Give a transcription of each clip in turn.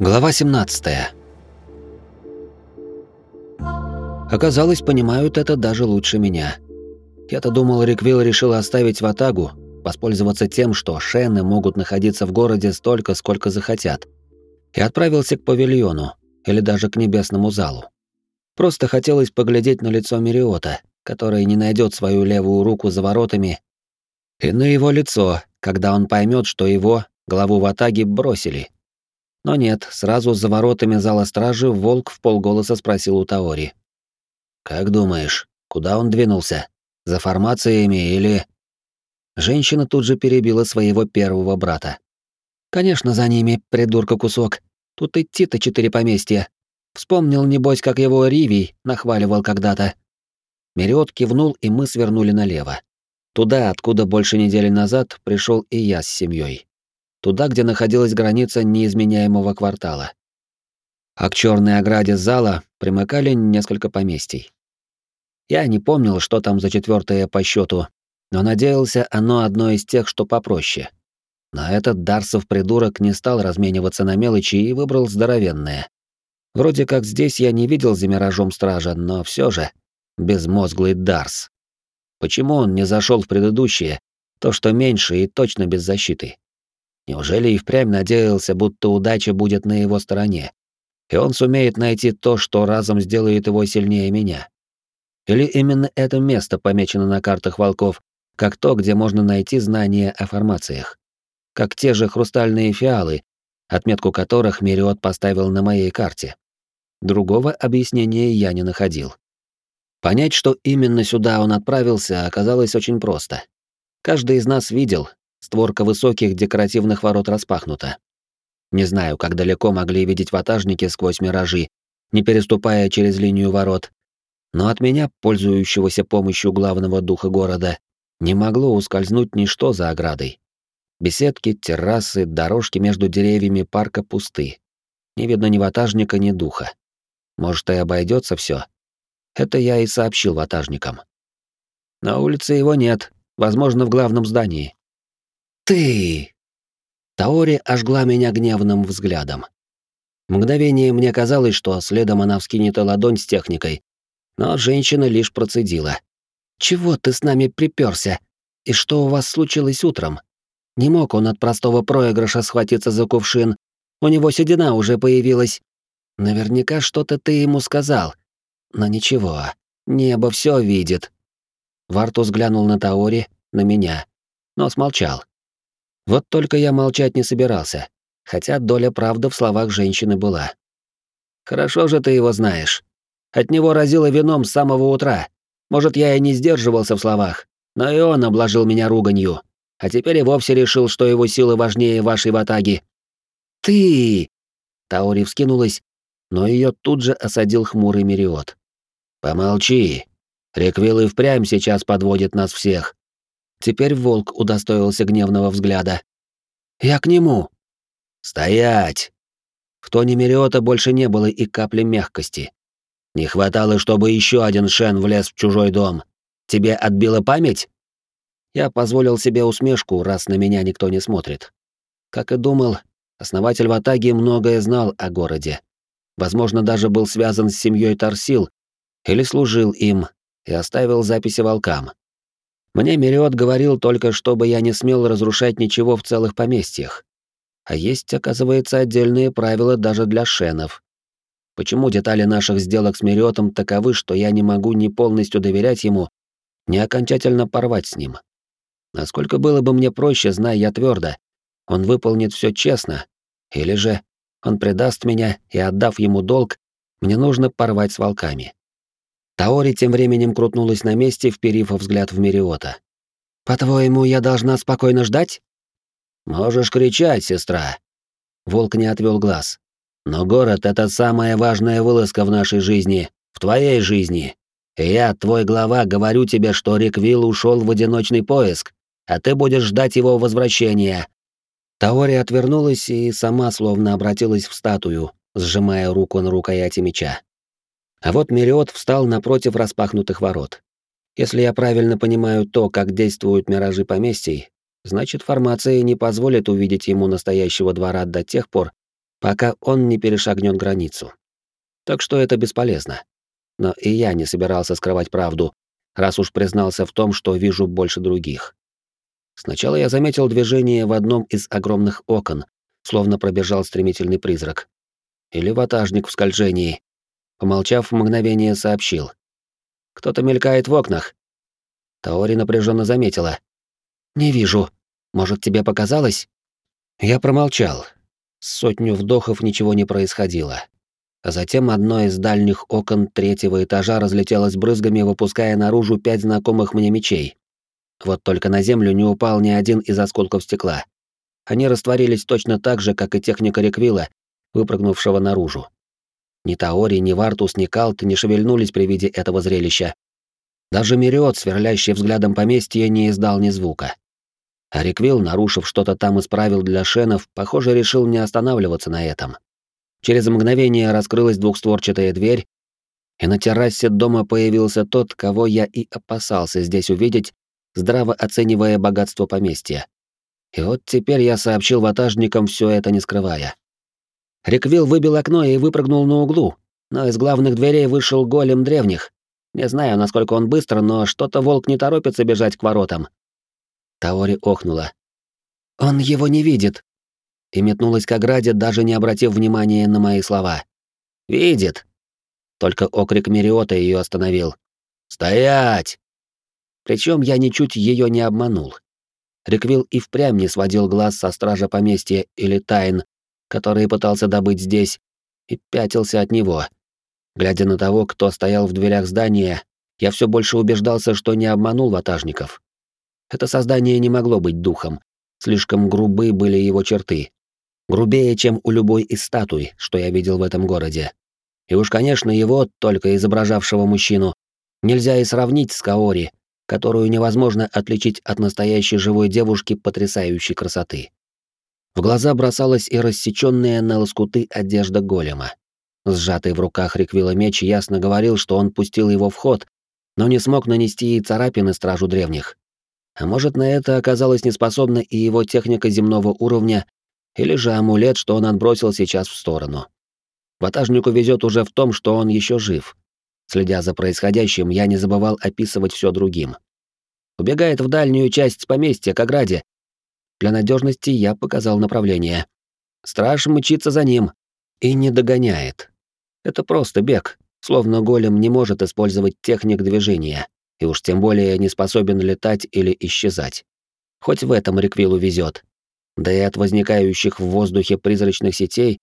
Глава 17. Оказалось, понимают это даже лучше меня. Я-то думал, Риквилл решил оставить Ватагу, воспользоваться тем, что шены могут находиться в городе столько, сколько захотят, и отправился к павильону или даже к небесному залу. Просто хотелось поглядеть на лицо Мериота, который не найдет свою левую руку за воротами, и на его лицо, когда он поймет, что его, главу Ватаги, бросили. Но нет, сразу за воротами зала стражи волк в полголоса спросил у Таори. «Как думаешь, куда он двинулся? За формациями или...» Женщина тут же перебила своего первого брата. «Конечно, за ними, придурка кусок. Тут идти-то четыре поместья. Вспомнил, небось, как его Ривий нахваливал когда-то». Мериот кивнул, и мы свернули налево. Туда, откуда больше недели назад пришел и я с семьей туда, где находилась граница неизменяемого квартала. А к черной ограде зала примыкали несколько поместий. Я не помнил, что там за четвертое по счету, но надеялся, оно одно из тех, что попроще. Но этот Дарсов придурок не стал размениваться на мелочи и выбрал здоровенное. Вроде как здесь я не видел за миражом стража, но все же безмозглый Дарс. Почему он не зашел в предыдущее, то, что меньше и точно без защиты? Неужели и впрямь надеялся, будто удача будет на его стороне, и он сумеет найти то, что разом сделает его сильнее меня? Или именно это место помечено на картах волков, как то, где можно найти знания о формациях? Как те же хрустальные фиалы, отметку которых Мериот поставил на моей карте. Другого объяснения я не находил. Понять, что именно сюда он отправился, оказалось очень просто. Каждый из нас видел, Створка высоких декоративных ворот распахнута. Не знаю, как далеко могли видеть ватажники сквозь миражи, не переступая через линию ворот, но от меня, пользующегося помощью главного духа города, не могло ускользнуть ничто за оградой. Беседки, террасы, дорожки между деревьями парка пусты. Не видно ни ватажника, ни духа. Может, и обойдется все. Это я и сообщил ватажникам. На улице его нет, возможно, в главном здании. «Ты!» Таори ожгла меня гневным взглядом. Мгновение мне казалось, что следом она вскинет ладонь с техникой, но женщина лишь процедила. «Чего ты с нами приперся? И что у вас случилось утром? Не мог он от простого проигрыша схватиться за кувшин, у него седина уже появилась. Наверняка что-то ты ему сказал. Но ничего, небо все видит». Вартус глянул на Таори, на меня, но смолчал. Вот только я молчать не собирался, хотя доля правды в словах женщины была. «Хорошо же ты его знаешь. От него разило вином с самого утра. Может, я и не сдерживался в словах, но и он обложил меня руганью. А теперь и вовсе решил, что его силы важнее вашей ватаги». «Ты!» Таури вскинулась, но ее тут же осадил хмурый Мериот. «Помолчи. Реквилл и впрямь сейчас подводит нас всех. Теперь волк удостоился гневного взгляда. «Я к нему!» «Стоять!» В тоне Мериота больше не было и капли мягкости. «Не хватало, чтобы еще один Шен влез в чужой дом. Тебе отбила память?» Я позволил себе усмешку, раз на меня никто не смотрит. Как и думал, основатель Ватаги многое знал о городе. Возможно, даже был связан с семьей Тарсил или служил им и оставил записи волкам. Мне Мериот говорил только, чтобы я не смел разрушать ничего в целых поместьях. А есть, оказывается, отдельные правила даже для шенов. Почему детали наших сделок с Мериотом таковы, что я не могу ни полностью доверять ему, ни окончательно порвать с ним? Насколько было бы мне проще, зная я твердо, он выполнит все честно, или же он предаст меня, и, отдав ему долг, мне нужно порвать с волками. Таори тем временем крутнулась на месте, вперив взгляд в Мериота. «По-твоему, я должна спокойно ждать?» «Можешь кричать, сестра». Волк не отвел глаз. «Но город — это самая важная вылазка в нашей жизни, в твоей жизни. И я, твой глава, говорю тебе, что Риквилл ушел в одиночный поиск, а ты будешь ждать его возвращения». Таори отвернулась и сама словно обратилась в статую, сжимая руку на рукояти меча. А вот Мериот встал напротив распахнутых ворот. Если я правильно понимаю то, как действуют миражи поместий, значит, формация не позволит увидеть ему настоящего двора до тех пор, пока он не перешагнет границу. Так что это бесполезно. Но и я не собирался скрывать правду, раз уж признался в том, что вижу больше других. Сначала я заметил движение в одном из огромных окон, словно пробежал стремительный призрак. Или ватажник в скольжении. Помолчав, мгновение сообщил. «Кто-то мелькает в окнах». Таори напряженно заметила. «Не вижу. Может, тебе показалось?» Я промолчал. Сотню вдохов ничего не происходило. А затем одно из дальних окон третьего этажа разлетелось брызгами, выпуская наружу пять знакомых мне мечей. Вот только на землю не упал ни один из осколков стекла. Они растворились точно так же, как и техника Реквила, выпрыгнувшего наружу. Ни Таори, ни Вартус, ни Калт не шевельнулись при виде этого зрелища. Даже Мириот, сверлящий взглядом поместья, не издал ни звука. А Реквил, нарушив что-то там исправил для шенов, похоже, решил не останавливаться на этом. Через мгновение раскрылась двухстворчатая дверь, и на террасе дома появился тот, кого я и опасался здесь увидеть, здраво оценивая богатство поместья. И вот теперь я сообщил ватажникам все это не скрывая. Реквил выбил окно и выпрыгнул на углу, но из главных дверей вышел голем древних. Не знаю, насколько он быстро, но что-то волк не торопится бежать к воротам. Таори охнула. «Он его не видит!» И метнулась к ограде, даже не обратив внимания на мои слова. «Видит!» Только окрик Мериота ее остановил. «Стоять!» Причем я ничуть ее не обманул. Реквил и впрямь не сводил глаз со стража поместья или тайн, которые пытался добыть здесь, и пятился от него. Глядя на того, кто стоял в дверях здания, я все больше убеждался, что не обманул ватажников. Это создание не могло быть духом. Слишком грубы были его черты. Грубее, чем у любой из статуй, что я видел в этом городе. И уж, конечно, его, только изображавшего мужчину, нельзя и сравнить с Каори, которую невозможно отличить от настоящей живой девушки потрясающей красоты. В глаза бросалась и рассечённая на лоскуты одежда голема. Сжатый в руках Риквила меч ясно говорил, что он пустил его в ход, но не смог нанести и царапины стражу древних. А может, на это оказалась неспособна и его техника земного уровня, или же амулет, что он отбросил сейчас в сторону. Ватажнику везет уже в том, что он еще жив, Следя за происходящим, я не забывал описывать все другим. Убегает в дальнюю часть поместья, к ограде. Для надежности я показал направление. Страж мчится за ним и не догоняет. Это просто бег, словно голем не может использовать техник движения, и уж тем более не способен летать или исчезать. Хоть в этом Реквилу везет. Да и от возникающих в воздухе призрачных сетей,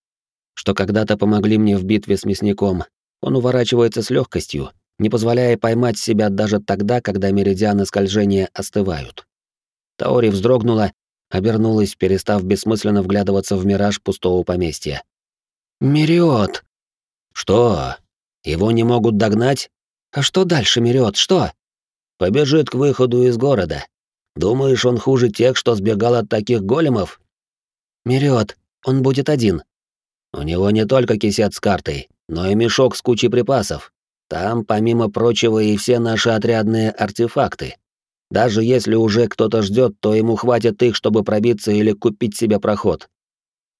что когда-то помогли мне в битве с мясником, он уворачивается с легкостью, не позволяя поймать себя даже тогда, когда меридианы скольжения остывают. Таори вздрогнула, обернулась, перестав бессмысленно вглядываться в мираж пустого поместья. «Мериот!» «Что? Его не могут догнать?» «А что дальше, Мериот, что?» «Побежит к выходу из города. Думаешь, он хуже тех, что сбегал от таких големов?» «Мериот, он будет один». «У него не только кисет с картой, но и мешок с кучей припасов. Там, помимо прочего, и все наши отрядные артефакты. Даже если уже кто-то ждет, то ему хватит их, чтобы пробиться или купить себе проход.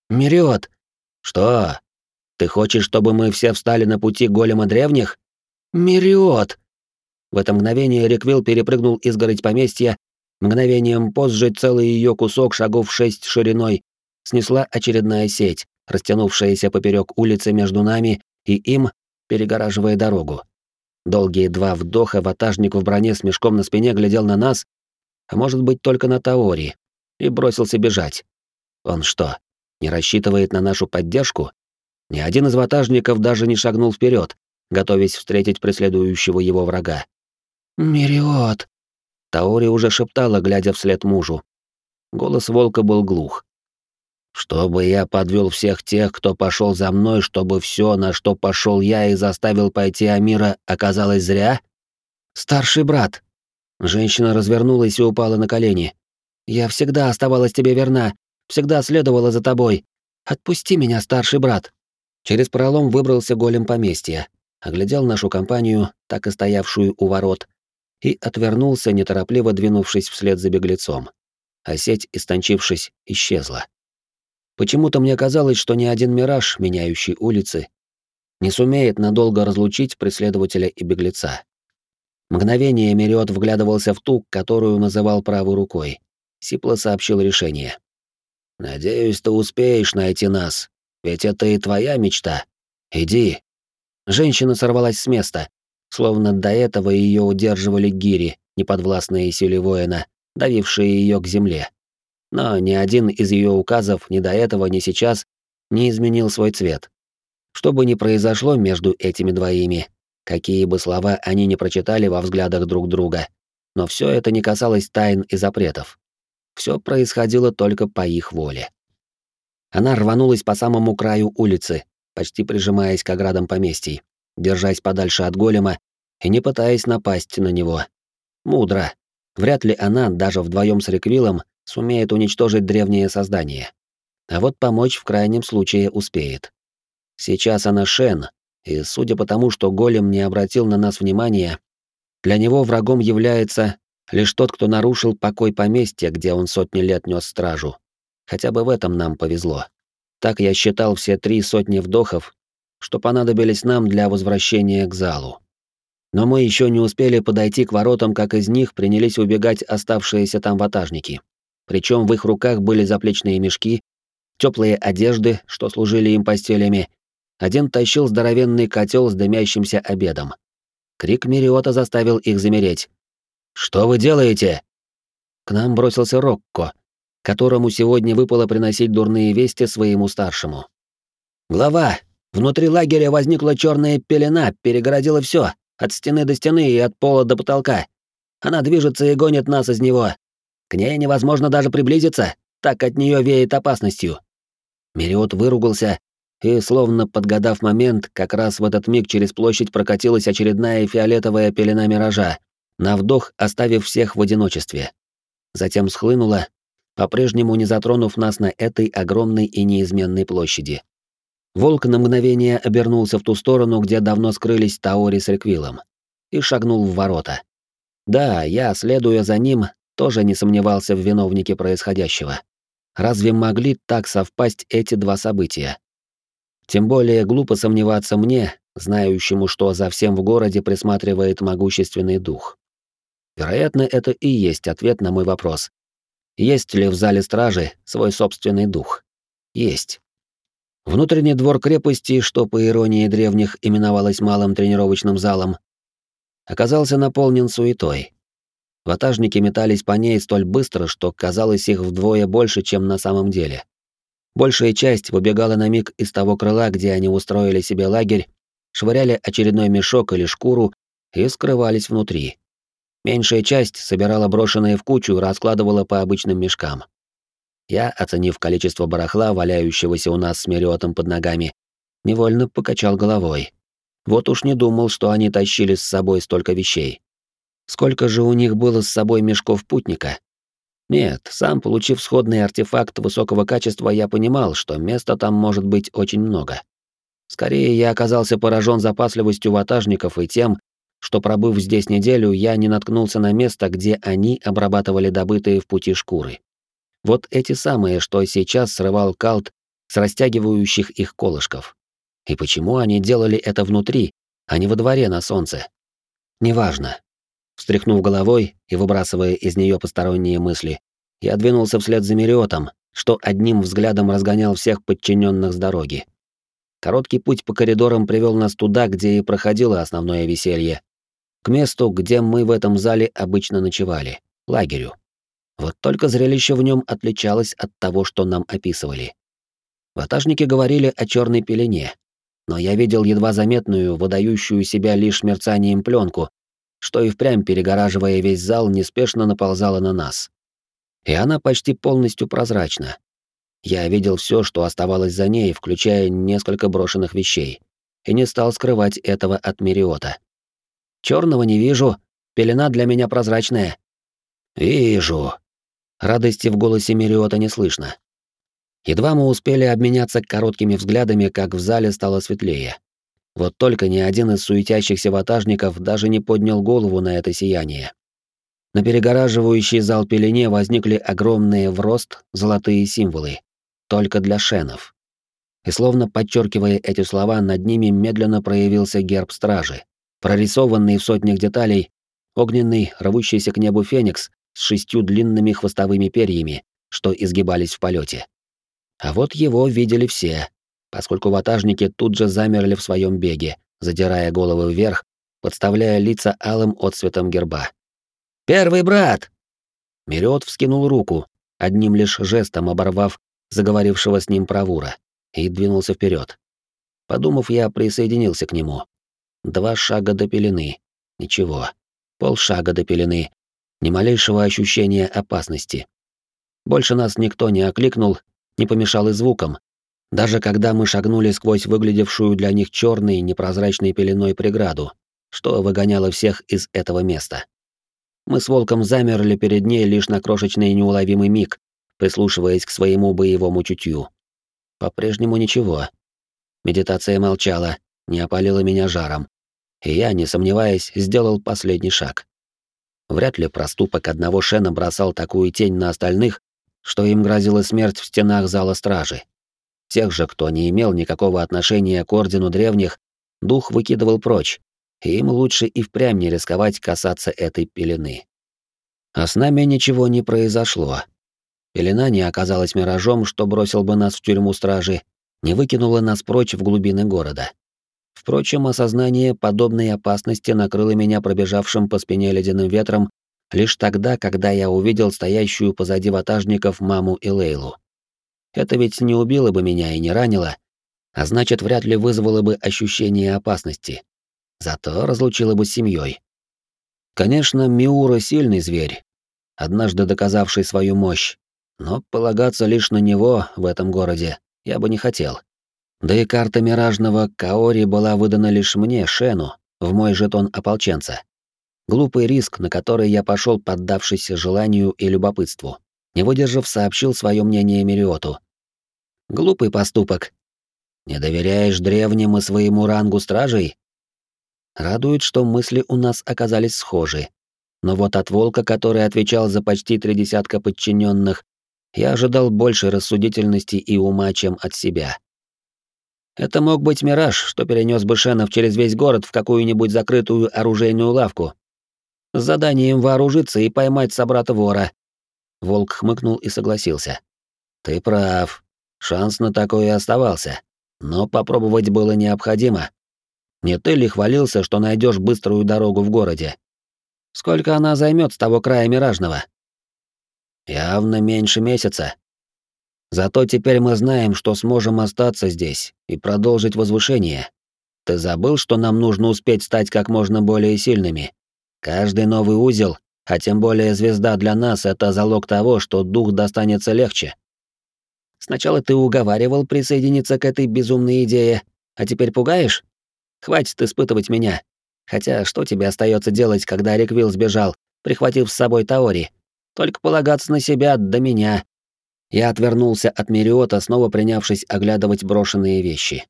Мириот! Что? Ты хочешь, чтобы мы все встали на пути голема древних? Мириот! В это мгновение Реквил перепрыгнул изгородь поместья, мгновением позже целый ее кусок шагов шесть шириной снесла очередная сеть, растянувшаяся поперек улицы между нами и им, перегораживая дорогу. Долгие два вдоха ватажник в броне с мешком на спине глядел на нас, а может быть только на Таори, и бросился бежать. Он что, не рассчитывает на нашу поддержку? Ни один из ватажников даже не шагнул вперед, готовясь встретить преследующего его врага. «Мириот!» Таори уже шептала, глядя вслед мужу. Голос волка был глух. Чтобы я подвел всех тех, кто пошел за мной, чтобы все, на что пошел я и заставил пойти Амира, оказалось зря? Старший брат. Женщина развернулась и упала на колени. Я всегда оставалась тебе верна, всегда следовала за тобой. Отпусти меня, старший брат. Через пролом выбрался голем поместья, оглядел нашу компанию, так и стоявшую у ворот, и отвернулся, неторопливо двинувшись вслед за беглецом. А сеть, истончившись, исчезла. Почему-то мне казалось, что ни один мираж, меняющий улицы, не сумеет надолго разлучить преследователя и беглеца. Мгновение Мериот вглядывался в ту, которую называл правой рукой. Сипло сообщил решение. «Надеюсь, ты успеешь найти нас, ведь это и твоя мечта. Иди». Женщина сорвалась с места, словно до этого ее удерживали гири, неподвластные силе воина, давившие ее к земле. Но ни один из ее указов ни до этого, ни сейчас не изменил свой цвет. Что бы ни произошло между этими двоими, какие бы слова они не прочитали во взглядах друг друга, но все это не касалось тайн и запретов. Все происходило только по их воле. Она рванулась по самому краю улицы, почти прижимаясь к оградам поместий, держась подальше от голема и не пытаясь напасть на него. Мудро. Вряд ли она, даже вдвоем с Реквилом, сумеет уничтожить древнее создание. А вот помочь в крайнем случае успеет. Сейчас она Шен, и судя по тому, что голем не обратил на нас внимания, для него врагом является лишь тот, кто нарушил покой поместья, где он сотни лет нес стражу. Хотя бы в этом нам повезло. Так я считал все три сотни вдохов, что понадобились нам для возвращения к залу. Но мы еще не успели подойти к воротам, как из них принялись убегать оставшиеся там ватажники. Причем в их руках были заплечные мешки, теплые одежды, что служили им постелями. Один тащил здоровенный котел с дымящимся обедом. Крик Мириота заставил их замереть. «Что вы делаете?» К нам бросился Рокко, которому сегодня выпало приносить дурные вести своему старшему. «Глава, внутри лагеря возникла черная пелена, перегородила все, от стены до стены и от пола до потолка. Она движется и гонит нас из него. К ней невозможно даже приблизиться, так от нее веет опасностью. Мериот выругался, и, словно подгадав момент, как раз в этот миг через площадь прокатилась очередная фиолетовая пелена миража, на вдох оставив всех в одиночестве. Затем схлынула, по-прежнему не затронув нас на этой огромной и неизменной площади. Волк на мгновение обернулся в ту сторону, где давно скрылись Таори с Реквилом, и шагнул в ворота. Да, я, следуя за ним, тоже не сомневался в виновнике происходящего. Разве могли так совпасть эти два события? Тем более глупо сомневаться мне, знающему, что за всем в городе присматривает могущественный дух. Вероятно, это и есть ответ на мой вопрос. Есть ли в зале стражи свой собственный дух? Есть. Внутренний двор крепости, что по иронии древних именовалось малым тренировочным залом, оказался наполнен суетой. Ватажники метались по ней столь быстро, что казалось их вдвое больше, чем на самом деле. Большая часть выбегала на миг из того крыла, где они устроили себе лагерь, швыряли очередной мешок или шкуру и скрывались внутри. Меньшая часть собирала брошенные в кучу и раскладывала по обычным мешкам. Я, оценив количество барахла, валяющегося у нас с Мериотом под ногами, невольно покачал головой. Вот уж не думал, что они тащили с собой столько вещей. Сколько же у них было с собой мешков путника? Нет, сам получив сходный артефакт высокого качества, я понимал, что места там может быть очень много. Скорее, я оказался поражен запасливостью ватажников и тем, что, пробыв здесь неделю, я не наткнулся на место, где они обрабатывали добытые в пути шкуры. Вот эти самые, что сейчас срывал Калт с растягивающих их колышков. И почему они делали это внутри, а не во дворе на солнце? Неважно. Встряхнув головой и выбрасывая из нее посторонние мысли, я двинулся вслед за Мериотом, что одним взглядом разгонял всех подчиненных с дороги. Короткий путь по коридорам привел нас туда, где и проходило основное веселье. К месту, где мы в этом зале обычно ночевали, лагерю. Вот только зрелище в нем отличалось от того, что нам описывали. Ватажники говорили о черной пелене, но я видел едва заметную, выдающую себя лишь мерцанием пленку, что и впрямь, перегораживая весь зал, неспешно наползала на нас. И она почти полностью прозрачна. Я видел все, что оставалось за ней, включая несколько брошенных вещей, и не стал скрывать этого от Мириота. Черного не вижу, пелена для меня прозрачная. Вижу. Радости в голосе Мириота не слышно. Едва мы успели обменяться короткими взглядами, как в зале стало светлее. Вот только ни один из суетящихся ватажников даже не поднял голову на это сияние. На перегораживающий зал пелене возникли огромные в рост золотые символы. только для шенов. И словно подчеркивая эти слова, над ними медленно проявился герб стражи, прорисованный в сотнях деталей, огненный, рвущийся к небу феникс с шестью длинными хвостовыми перьями, что изгибались в полете. А вот его видели все, поскольку ватажники тут же замерли в своем беге, задирая головы вверх, подставляя лица алым отцветом герба. «Первый брат!» Мериот вскинул руку, одним лишь жестом оборвав заговорившего с ним правура, и двинулся вперед. Подумав, я присоединился к нему. Два шага до пелены. Ничего. Полшага до пелены. Ни малейшего ощущения опасности. Больше нас никто не окликнул, не помешал и звуком. Даже когда мы шагнули сквозь выглядевшую для них черной непрозрачной пеленой преграду, что выгоняло всех из этого места. Мы с волком замерли перед ней лишь на крошечный неуловимый миг, прислушиваясь к своему боевому чутью. По-прежнему ничего. Медитация молчала, не опалила меня жаром. И я, не сомневаясь, сделал последний шаг. Вряд ли проступок одного Шена бросал такую тень на остальных, что им грозила смерть в стенах зала стражи. Тех же, кто не имел никакого отношения к Ордену Древних, дух выкидывал прочь, и им лучше и впрямь не рисковать касаться этой пелены. А с нами ничего не произошло. Пелена не оказалась миражом, что бросил бы нас в тюрьму стражи, не выкинула нас прочь в глубины города. Впрочем, осознание подобной опасности накрыло меня пробежавшим по спине ледяным ветром лишь тогда, когда я увидел стоящую позади ватажников маму и Лейлу. Это ведь не убило бы меня и не ранило, а значит, вряд ли вызвало бы ощущение опасности. Зато разлучило бы с семьей. Конечно, Миура сильный зверь, однажды доказавший свою мощь, но полагаться лишь на него в этом городе я бы не хотел. Да и карта миражного Каори была выдана лишь мне, Шену, в мой жетон ополченца. Глупый риск, на который я пошел, поддавшись желанию и любопытству. Не выдержав, сообщил свое мнение Мериоту. Глупый поступок. Не доверяешь древним и своему рангу стражей? Радует, что мысли у нас оказались схожи. Но вот от волка, который отвечал за почти три десятка подчиненных, я ожидал больше рассудительности и ума, чем от себя. Это мог быть мираж, что перенес бы Шенов через весь город в какую-нибудь закрытую оружейную лавку. С заданием вооружиться и поймать собрата-вора. Волк хмыкнул и согласился. Ты прав. Шанс на такое оставался. Но попробовать было необходимо. Не ты ли хвалился, что найдешь быструю дорогу в городе? Сколько она займет с того края Миражного? Явно меньше месяца. Зато теперь мы знаем, что сможем остаться здесь и продолжить возвышение. Ты забыл, что нам нужно успеть стать как можно более сильными? Каждый новый узел, а тем более звезда для нас, это залог того, что дух достанется легче. Сначала ты уговаривал присоединиться к этой безумной идее, а теперь пугаешь? Хватит испытывать меня. Хотя что тебе остается делать, когда Риквилл сбежал, прихватив с собой Таори? Только полагаться на себя до меня, я отвернулся от Мериота, снова принявшись оглядывать брошенные вещи.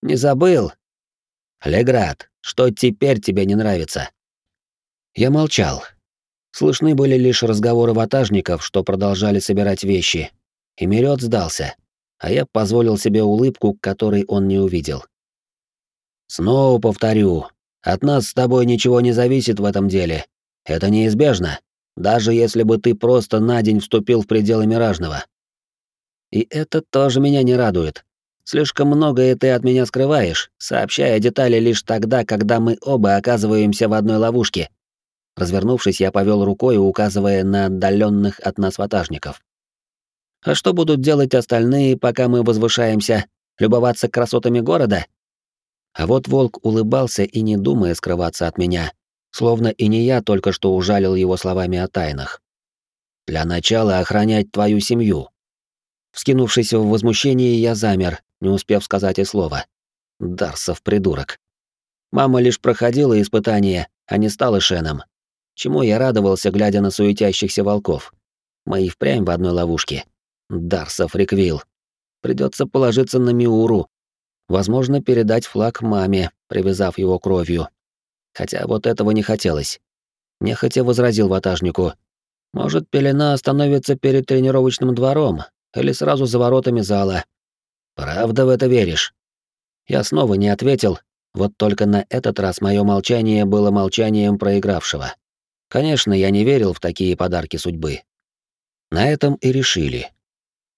«Не забыл?» «Леград, что теперь тебе не нравится?» Я молчал. Слышны были лишь разговоры ватажников, что продолжали собирать вещи. И Мериот сдался, а я позволил себе улыбку, которой он не увидел. «Снова повторю, от нас с тобой ничего не зависит в этом деле. Это неизбежно даже если бы ты просто на день вступил в пределы Миражного. И это тоже меня не радует. Слишком многое ты от меня скрываешь, сообщая детали лишь тогда, когда мы оба оказываемся в одной ловушке. Развернувшись, я повел рукой, указывая на отдаленных от нас ватажников. А что будут делать остальные, пока мы возвышаемся? Любоваться красотами города? А вот волк улыбался и не думая скрываться от меня, словно и не я только что ужалил его словами о тайнах. «Для начала охранять твою семью». Вскинувшись в возмущении, я замер, не успев сказать и слова. Дарсов придурок. Мама лишь проходила испытание, а не стала Шеном. Чему я радовался, глядя на суетящихся волков. Мои впрямь в одной ловушке. Дарсов реквил. Придется положиться на Миуру. Возможно, передать флаг маме, привязав его кровью, хотя вот этого не хотелось. Нехотя возразил ватажнику. Может, пелена остановится перед тренировочным двором, или сразу за воротами зала. Правда в это веришь? Я снова не ответил, вот только на этот раз мое молчание было молчанием проигравшего. Конечно, я не верил в такие подарки судьбы. На этом и решили.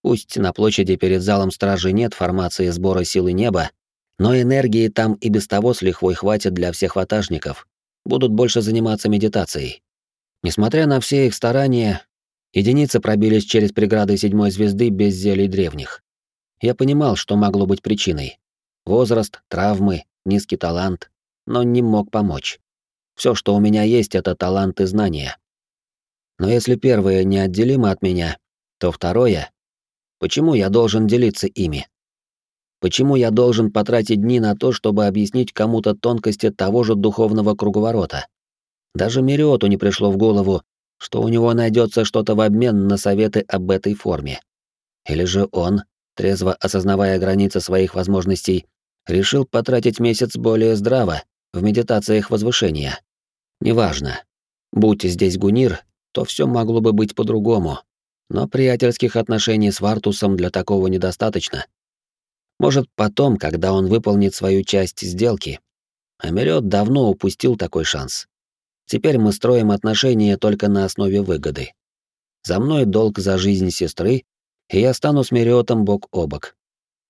Пусть на площади перед залом стражи нет формации сбора силы неба, но энергии там и без того с лихвой хватит для всех ватажников. Будут больше заниматься медитацией. Несмотря на все их старания, единицы пробились через преграды седьмой звезды без зелий древних. Я понимал, что могло быть причиной. Возраст, травмы, низкий талант, но не мог помочь. Все, что у меня есть, это талант и знания. Но если первое неотделимо от меня, то второе... Почему я должен делиться ими? Почему я должен потратить дни на то, чтобы объяснить кому-то тонкости того же духовного круговорота? Даже Мериоту не пришло в голову, что у него найдется что-то в обмен на советы об этой форме. Или же он, трезво осознавая границы своих возможностей, решил потратить месяц более здраво в медитациях возвышения. Неважно. Будь здесь Гунир, то все могло бы быть по-другому. Но приятельских отношений с Вартусом для такого недостаточно. Может, потом, когда он выполнит свою часть сделки. Америот давно упустил такой шанс. Теперь мы строим отношения только на основе выгоды. За мной долг за жизнь сестры, и я стану с Мериотом бок о бок.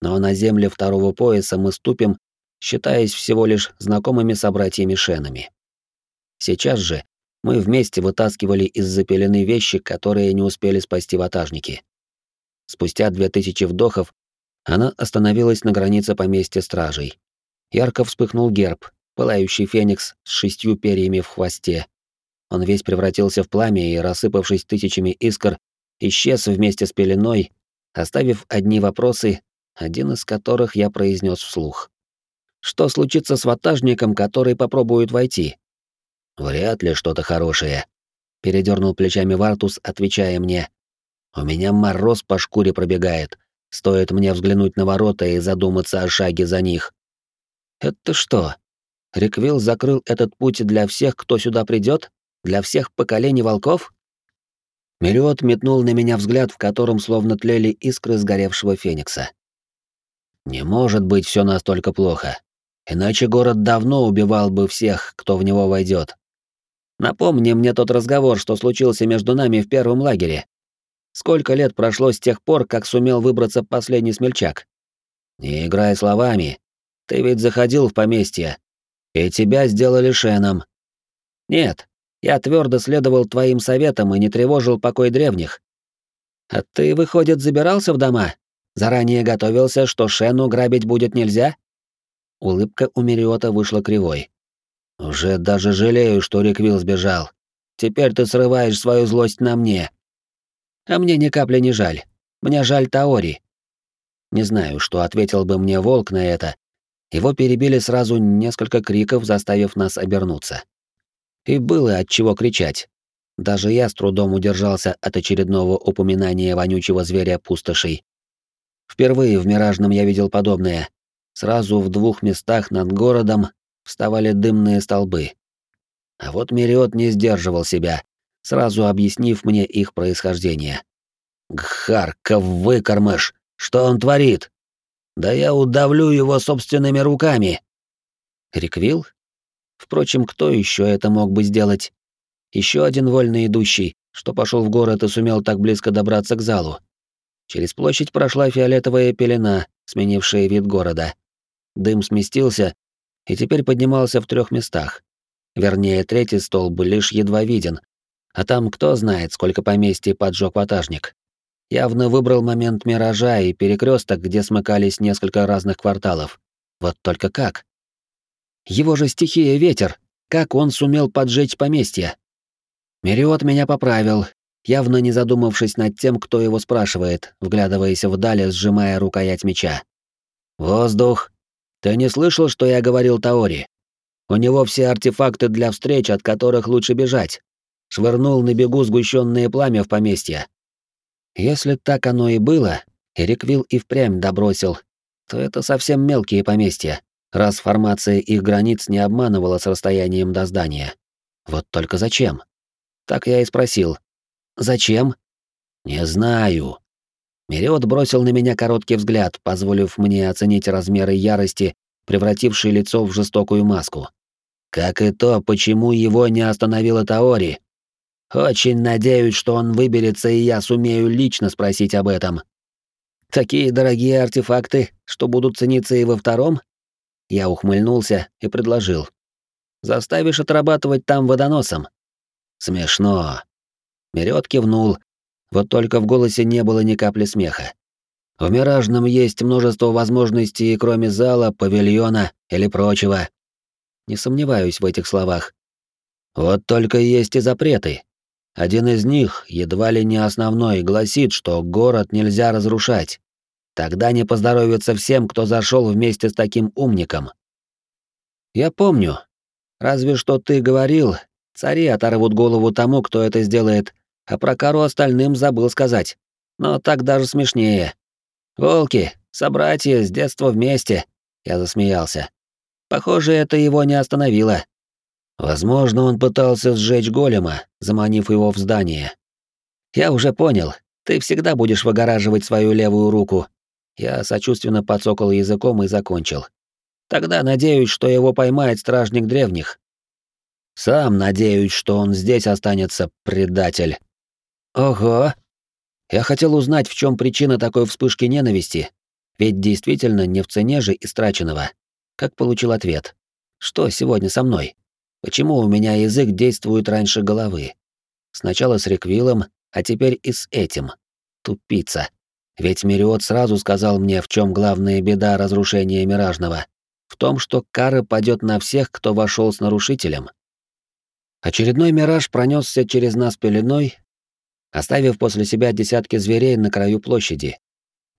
Но на земле второго пояса мы ступим, считаясь всего лишь знакомыми собратьями-шенами. Сейчас же мы вместе вытаскивали из-за пелены вещи, которые не успели спасти ватажники. Спустя две тысячи вдохов она остановилась на границе поместья стражей. Ярко вспыхнул герб, пылающий феникс с шестью перьями в хвосте. Он весь превратился в пламя и, рассыпавшись тысячами искр, исчез вместе с пеленой, оставив одни вопросы, один из которых я произнес вслух. Что случится с ватажником, который попробует войти? Вряд ли что-то хорошее. Передернул плечами Вартус, отвечая мне. У меня мороз по шкуре пробегает. Стоит мне взглянуть на ворота и задуматься о шаге за них. Это что? Риквилл закрыл этот путь для всех, кто сюда придет? Для всех поколений волков? Мелиот метнул на меня взгляд, в котором словно тлели искры сгоревшего феникса. Не может быть все настолько плохо. Иначе город давно убивал бы всех, кто в него войдет. Напомни мне тот разговор, что случился между нами в первом лагере. Сколько лет прошло с тех пор, как сумел выбраться последний смельчак? Не играй словами. Ты ведь заходил в поместье, и тебя сделали шеном. Нет, я твердо следовал твоим советам и не тревожил покой древних. А ты, выходит, забирался в дома? Заранее готовился, что шену грабить будет нельзя? Улыбка у Мериота вышла кривой. Уже даже жалею, что Риквилл сбежал. Теперь ты срываешь свою злость на мне. А мне ни капли не жаль. Мне жаль Таори. Не знаю, что ответил бы мне волк на это. Его перебили сразу несколько криков, заставив нас обернуться. И было от чего кричать. Даже я с трудом удержался от очередного упоминания вонючего зверя пустошей. Впервые в Миражном я видел подобное. Сразу в двух местах над городом вставали дымные столбы. А вот Мериот не сдерживал себя, сразу объяснив мне их происхождение. «Гхарков выкормыш! Что он творит? Да я удавлю его собственными руками!» Риквил? Впрочем, кто еще это мог бы сделать? Еще один вольно идущий, что пошел в город и сумел так близко добраться к залу. Через площадь прошла фиолетовая пелена, сменившая вид города. Дым сместился, и теперь поднимался в трех местах. Вернее, третий столб лишь едва виден, а там кто знает, сколько поместий поджег ватажник. Явно выбрал момент миража и перекресток, где смыкались несколько разных кварталов. Вот только как? Его же стихия ветер. Как он сумел поджечь поместье? Мериот меня поправил, явно не задумавшись над тем, кто его спрашивает, вглядываясь вдали, сжимая рукоять меча. «Воздух!» Ты не слышал, что я говорил Таори? У него все артефакты для встреч, от которых лучше бежать. Швырнул на бегу сгущенное пламя в поместье. Если так оно и было, и Риквилл и впрямь добросил, то это совсем мелкие поместья, раз формация их границ не обманывала с расстоянием до здания. Вот только зачем? Так я и спросил. Зачем? Не знаю. Мериот бросил на меня короткий взгляд, позволив мне оценить размеры ярости, превратившей лицо в жестокую маску. Как и то, почему его не остановила Таори. Очень надеюсь, что он выберется, и я сумею лично спросить об этом. Такие дорогие артефакты, что будут цениться и во втором? Я ухмыльнулся и предложил. Заставишь отрабатывать там водоносом. Смешно. Мерёт кивнул, вот только в голосе не было ни капли смеха. В Миражном есть множество возможностей, кроме зала, павильона или прочего. Не сомневаюсь в этих словах. Вот только есть и запреты. Один из них, едва ли не основной, гласит, что город нельзя разрушать. Тогда не поздоровится всем, кто зашел вместе с таким умником. Я помню. Разве что ты говорил, цари оторвут голову тому, кто это сделает, а про кару остальным забыл сказать. Но так даже смешнее. Волки, собратья, с детства вместе. Я засмеялся. Похоже, это его не остановило. Возможно, он пытался сжечь голема, заманив его в здание. Я уже понял. Ты всегда будешь выгораживать свою левую руку. Я сочувственно подсокал языком и закончил. Тогда надеюсь, что его поймает стражник древних. Сам надеюсь, что он здесь останется, предатель. Ого. Я хотел узнать, в чем причина такой вспышки ненависти, ведь действительно не в цене же истраченного. Как получил ответ? Что сегодня со мной? Почему у меня язык действует раньше головы? Сначала с Реквилом, а теперь и с этим. Тупица. Ведь Мириот сразу сказал мне, в чем главная беда разрушения Миражного. В том, что кара падет на всех, кто вошел с нарушителем. Очередной мираж пронесся через нас пеленой, оставив после себя десятки зверей на краю площади.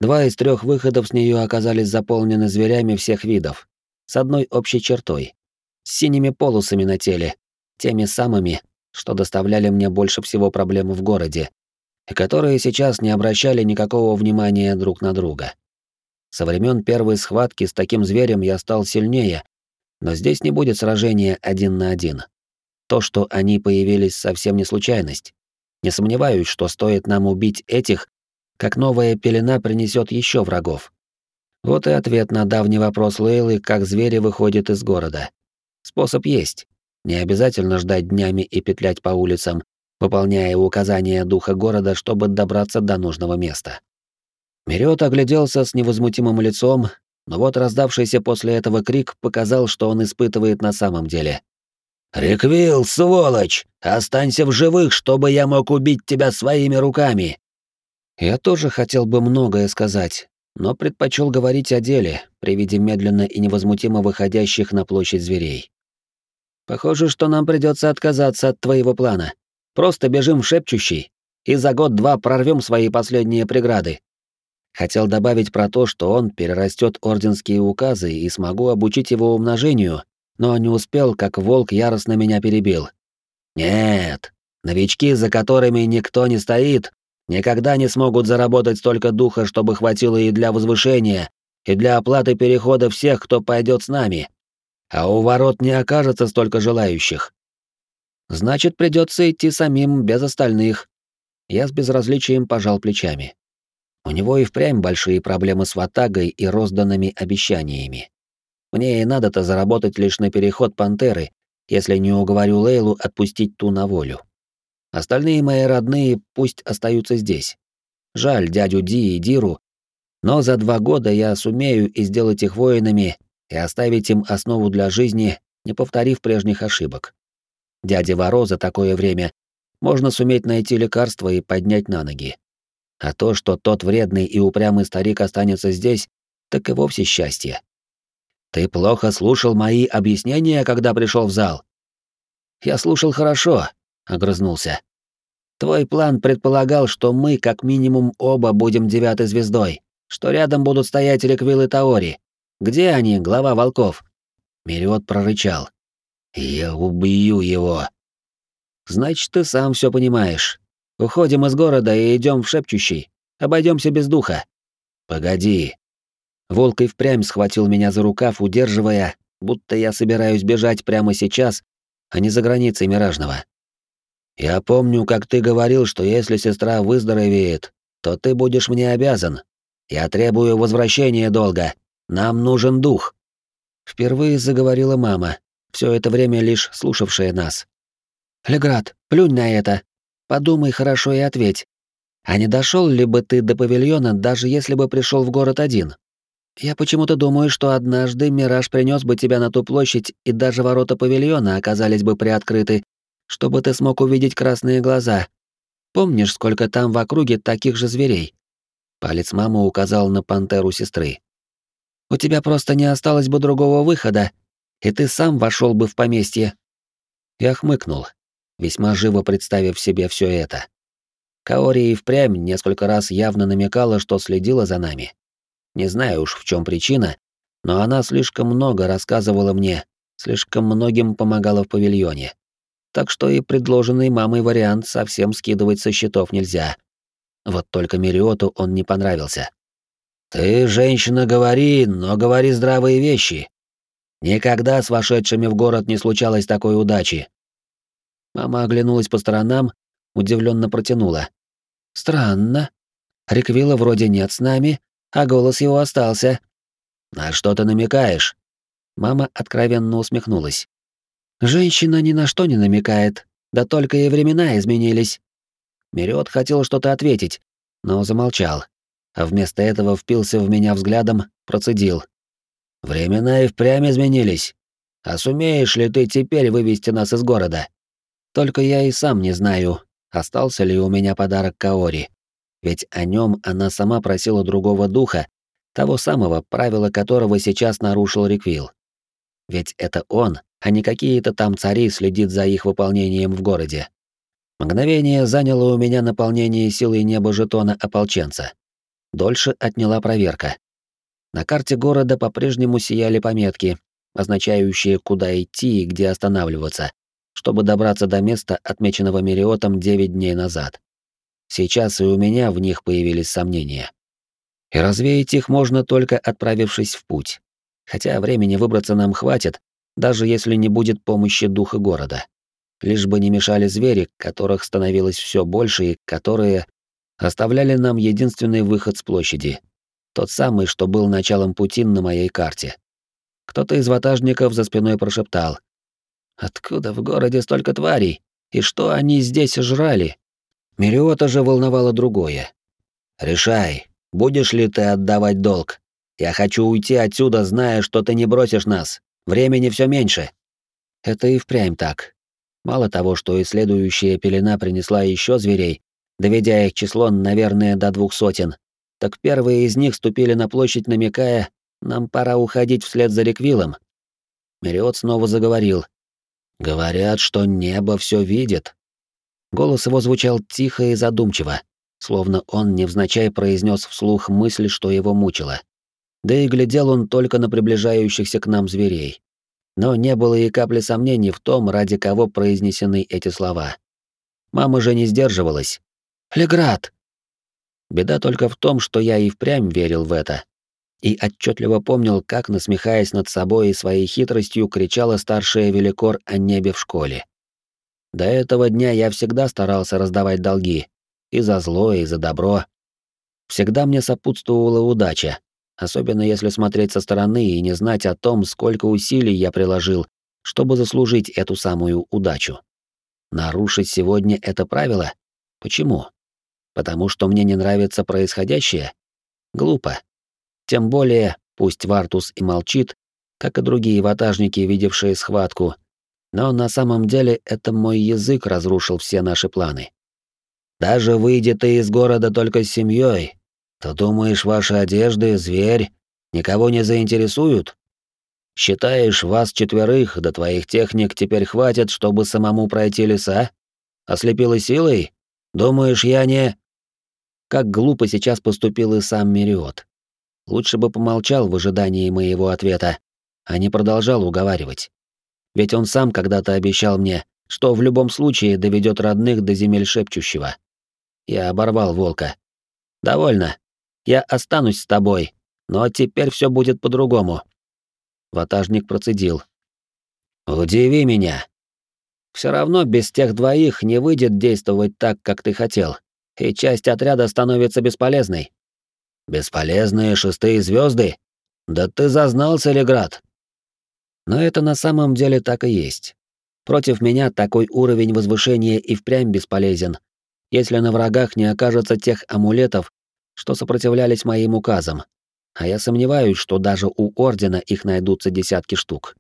Два из трех выходов с нее оказались заполнены зверями всех видов, с одной общей чертой — с синими полосами на теле, теми самыми, что доставляли мне больше всего проблем в городе, и которые сейчас не обращали никакого внимания друг на друга. Со времен первой схватки с таким зверем я стал сильнее, но здесь не будет сражения один на один. То, что они появились, совсем не случайность. Не сомневаюсь, что стоит нам убить этих, как новая пелена принесет еще врагов. Вот и ответ на давний вопрос Лейлы, как звери выходят из города. Способ есть. Не обязательно ждать днями и петлять по улицам, выполняя указания духа города, чтобы добраться до нужного места. Мерёт огляделся с невозмутимым лицом, но вот раздавшийся после этого крик показал, что он испытывает на самом деле. «Реквил, сволочь! Останься в живых, чтобы я мог убить тебя своими руками!» Я тоже хотел бы многое сказать, но предпочел говорить о деле, при виде медленно и невозмутимо выходящих на площадь зверей. «Похоже, что нам придется отказаться от твоего плана. Просто бежим шепчущий, и за год-два прорвем свои последние преграды». Хотел добавить про то, что он перерастет орденские указы и смогу обучить его умножению, но не успел, как волк яростно меня перебил. «Нет, новички, за которыми никто не стоит, никогда не смогут заработать столько духа, чтобы хватило и для возвышения, и для оплаты перехода всех, кто пойдет с нами. А у ворот не окажется столько желающих. Значит, придется идти самим, без остальных. Я с безразличием пожал плечами. У него и впрямь большие проблемы с ватагой и розданными обещаниями. Мне и надо-то заработать лишь на переход пантеры, если не уговорю Лейлу отпустить ту на волю. Остальные мои родные пусть остаются здесь. Жаль дядю Ди и Диру, но за два года я сумею и сделать их воинами и оставить им основу для жизни, не повторив прежних ошибок. Дяде Воро за такое время можно суметь найти лекарство и поднять на ноги. А то, что тот вредный и упрямый старик останется здесь, так и вовсе счастье. Ты плохо слушал мои объяснения, когда пришел в зал. Я слушал хорошо, огрызнулся. Твой план предполагал, что мы, как минимум, оба будем девятой звездой, что рядом будут стоять Реквил и Таори. Где они, глава волков? Мериот прорычал. Я убью его. Значит, ты сам все понимаешь. Уходим из города и идем в шепчущий. Обойдемся без духа. Погоди, Волк и впрямь схватил меня за рукав, удерживая, будто я собираюсь бежать прямо сейчас, а не за границей Миражного. «Я помню, как ты говорил, что если сестра выздоровеет, то ты будешь мне обязан. Я требую возвращения долга. Нам нужен дух». Впервые заговорила мама, все это время лишь слушавшая нас. «Леград, плюнь на это. Подумай хорошо и ответь. А не дошел ли бы ты до павильона, даже если бы пришел в город один? Я почему-то думаю, что однажды Мираж принес бы тебя на ту площадь, и даже ворота павильона оказались бы приоткрыты, чтобы ты смог увидеть красные глаза. Помнишь, сколько там в округе таких же зверей? Палец мамы указал на пантеру сестры. У тебя просто не осталось бы другого выхода, и ты сам вошел бы в поместье. Я хмыкнул, весьма живо представив себе все это. Каори и впрямь несколько раз явно намекала, что следила за нами. Не знаю уж в чем причина, но она слишком много рассказывала мне, слишком многим помогала в павильоне. Так что и предложенный мамой вариант совсем скидывать со счетов нельзя. Вот только Мериоту он не понравился. «Ты, женщина, говори, но говори здравые вещи. Никогда с вошедшими в город не случалось такой удачи». Мама оглянулась по сторонам, удивленно протянула. Странно. Риквила вроде нет с нами, а голос его остался. На что ты намекаешь? Мама откровенно усмехнулась. Женщина ни на что не намекает, да только и времена изменились. Мерет хотел что-то ответить, но замолчал, а вместо этого впился в меня взглядом, процедил. «Времена и впрямь изменились. А сумеешь ли ты теперь вывести нас из города? Только я и сам не знаю, остался ли у меня подарок Каори. Ведь о нем она сама просила другого духа, того самого, правила которого сейчас нарушил Риквил. Ведь это он, а не какие-то там цари следит за их выполнением в городе. Мгновение заняло у меня наполнение силой неба жетона ополченца. Дольше отняла проверка. На карте города по-прежнему сияли пометки, означающие, куда идти и где останавливаться, чтобы добраться до места, отмеченного Мериотом 9 дней назад. Сейчас и у меня в них появились сомнения. И развеять их можно только отправившись в путь. Хотя времени выбраться нам хватит, даже если не будет помощи духа города. Лишь бы не мешали звери, которых становилось все больше и которые оставляли нам единственный выход с площади. Тот самый, что был началом пути на моей карте. Кто-то из ватажников за спиной прошептал. Откуда в городе столько тварей? И что они здесь жрали? Мириота же волновало другое. «Решай, будешь ли ты отдавать долг? Я хочу уйти отсюда, зная, что ты не бросишь нас. Времени все меньше». Это и впрямь так. Мало того, что и следующая пелена принесла еще зверей, доведя их число, наверное, до двух сотен, так первые из них ступили на площадь, намекая, нам пора уходить вслед за Реквилом. Мериот снова заговорил, Говорят, что небо все видит. Голос его звучал тихо и задумчиво, словно он невзначай произнес вслух мысль, что его мучила. Да и глядел он только на приближающихся к нам зверей. Но не было и капли сомнений в том, ради кого произнесены эти слова. Мама же не сдерживалась. «Леград!» Беда только в том, что я и впрямь верил в это, и отчетливо помнил, как, насмехаясь над собой и своей хитростью, кричала старшая Великор о небе в школе. До этого дня я всегда старался раздавать долги. И за зло, и за добро. Всегда мне сопутствовала удача, особенно если смотреть со стороны и не знать о том, сколько усилий я приложил, чтобы заслужить эту самую удачу. Нарушить сегодня это правило? Почему? Потому что мне не нравится происходящее? Глупо. Тем более, пусть Вартус и молчит, как и другие ватажники, видевшие схватку, но на самом деле это мой язык разрушил все наши планы. Даже выйдя ты из города только с семьей, то думаешь, ваши одежды, зверь, никого не заинтересуют? Считаешь, вас четверых до твоих техник теперь хватит, чтобы самому пройти леса? Ослепила силой? Думаешь, я не... Как глупо сейчас поступил и сам Мериот. Лучше бы помолчал в ожидании моего ответа, а не продолжал уговаривать. Ведь он сам когда-то обещал мне, что в любом случае доведет родных до земель шепчущего. Я оборвал волка. «Довольно. Я останусь с тобой, но теперь все будет по-другому». Ватажник процедил. «Удиви меня. Все равно без тех двоих не выйдет действовать так, как ты хотел. и часть отряда становится бесполезной. Бесполезные шестые звезды? Да ты зазнался, Леград. Но это на самом деле так и есть. Против меня такой уровень возвышения и впрямь бесполезен, если на врагах не окажется тех амулетов, что сопротивлялись моим указам. А я сомневаюсь, что даже у Ордена их найдутся десятки штук.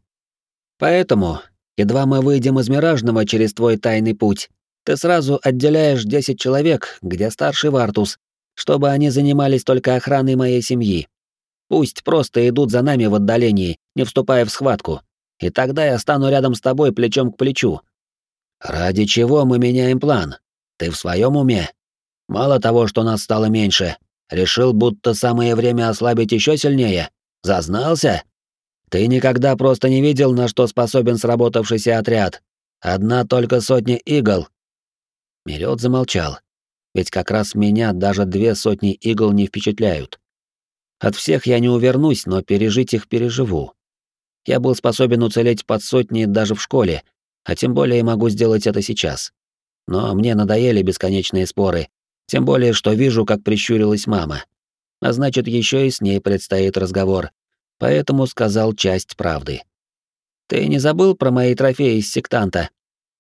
Поэтому, едва мы выйдем из Миражного через твой тайный путь, ты сразу отделяешь 10 человек, где старший Вартус, чтобы они занимались только охраной моей семьи. Пусть просто идут за нами в отдалении, не вступая в схватку. И тогда я стану рядом с тобой плечом к плечу. Ради чего мы меняем план? Ты в своем уме? Мало того, что нас стало меньше, решил, будто самое время ослабить еще сильнее. Зазнался? Ты никогда просто не видел, на что способен сработавшийся отряд. Одна только сотня игл. Мерет замолчал ведь как раз меня даже две сотни игл не впечатляют. От всех я не увернусь, но пережить их переживу. Я был способен уцелеть под сотни даже в школе, а тем более могу сделать это сейчас. Но мне надоели бесконечные споры, тем более что вижу, как прищурилась мама. А значит, еще и с ней предстоит разговор, поэтому сказал часть правды. «Ты не забыл про мои трофеи из сектанта?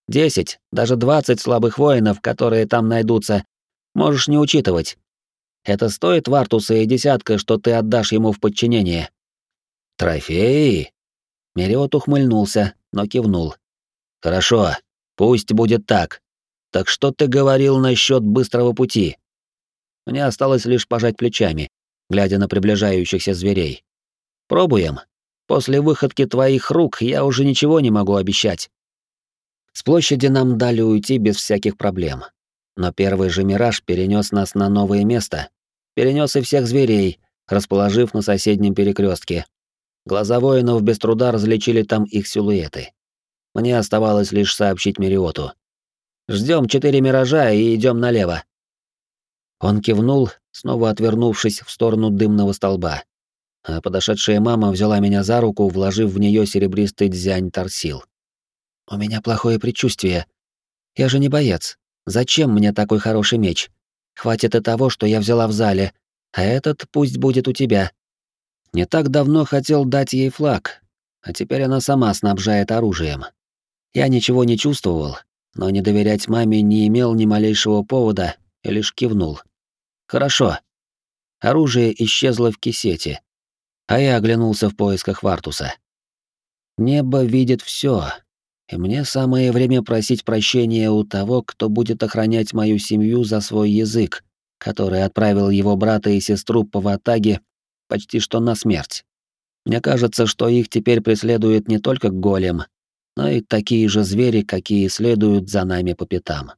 Десять, даже двадцать слабых воинов, которые там найдутся, можешь не учитывать. Это стоит Вартуса и десятка, что ты отдашь ему в подчинение. Трофеи? Мериот ухмыльнулся, но кивнул. Хорошо, пусть будет так. Так что ты говорил насчет быстрого пути? Мне осталось лишь пожать плечами, глядя на приближающихся зверей. Пробуем. После выходки твоих рук я уже ничего не могу обещать. С площади нам дали уйти без всяких проблем. Но первый же мираж перенес нас на новое место, перенес и всех зверей, расположив на соседнем перекрестке. Глаза воинов без труда различили там их силуэты. Мне оставалось лишь сообщить Мериоту. Ждем четыре миража и идем налево. Он кивнул, снова отвернувшись в сторону дымного столба. А подошедшая мама взяла меня за руку, вложив в нее серебристый дзянь торсил. «У меня плохое предчувствие. Я же не боец. Зачем мне такой хороший меч? Хватит и того, что я взяла в зале, а этот пусть будет у тебя. Не так давно хотел дать ей флаг, а теперь она сама снабжает оружием. Я ничего не чувствовал, но не доверять маме не имел ни малейшего повода и лишь кивнул. Хорошо. Оружие исчезло в кисете, а я оглянулся в поисках Вартуса. Небо видит все, и мне самое время просить прощения у того, кто будет охранять мою семью за свой язык, который отправил его брата и сестру по ватаге почти что на смерть. Мне кажется, что их теперь преследует не только голем, но и такие же звери, какие следуют за нами по пятам.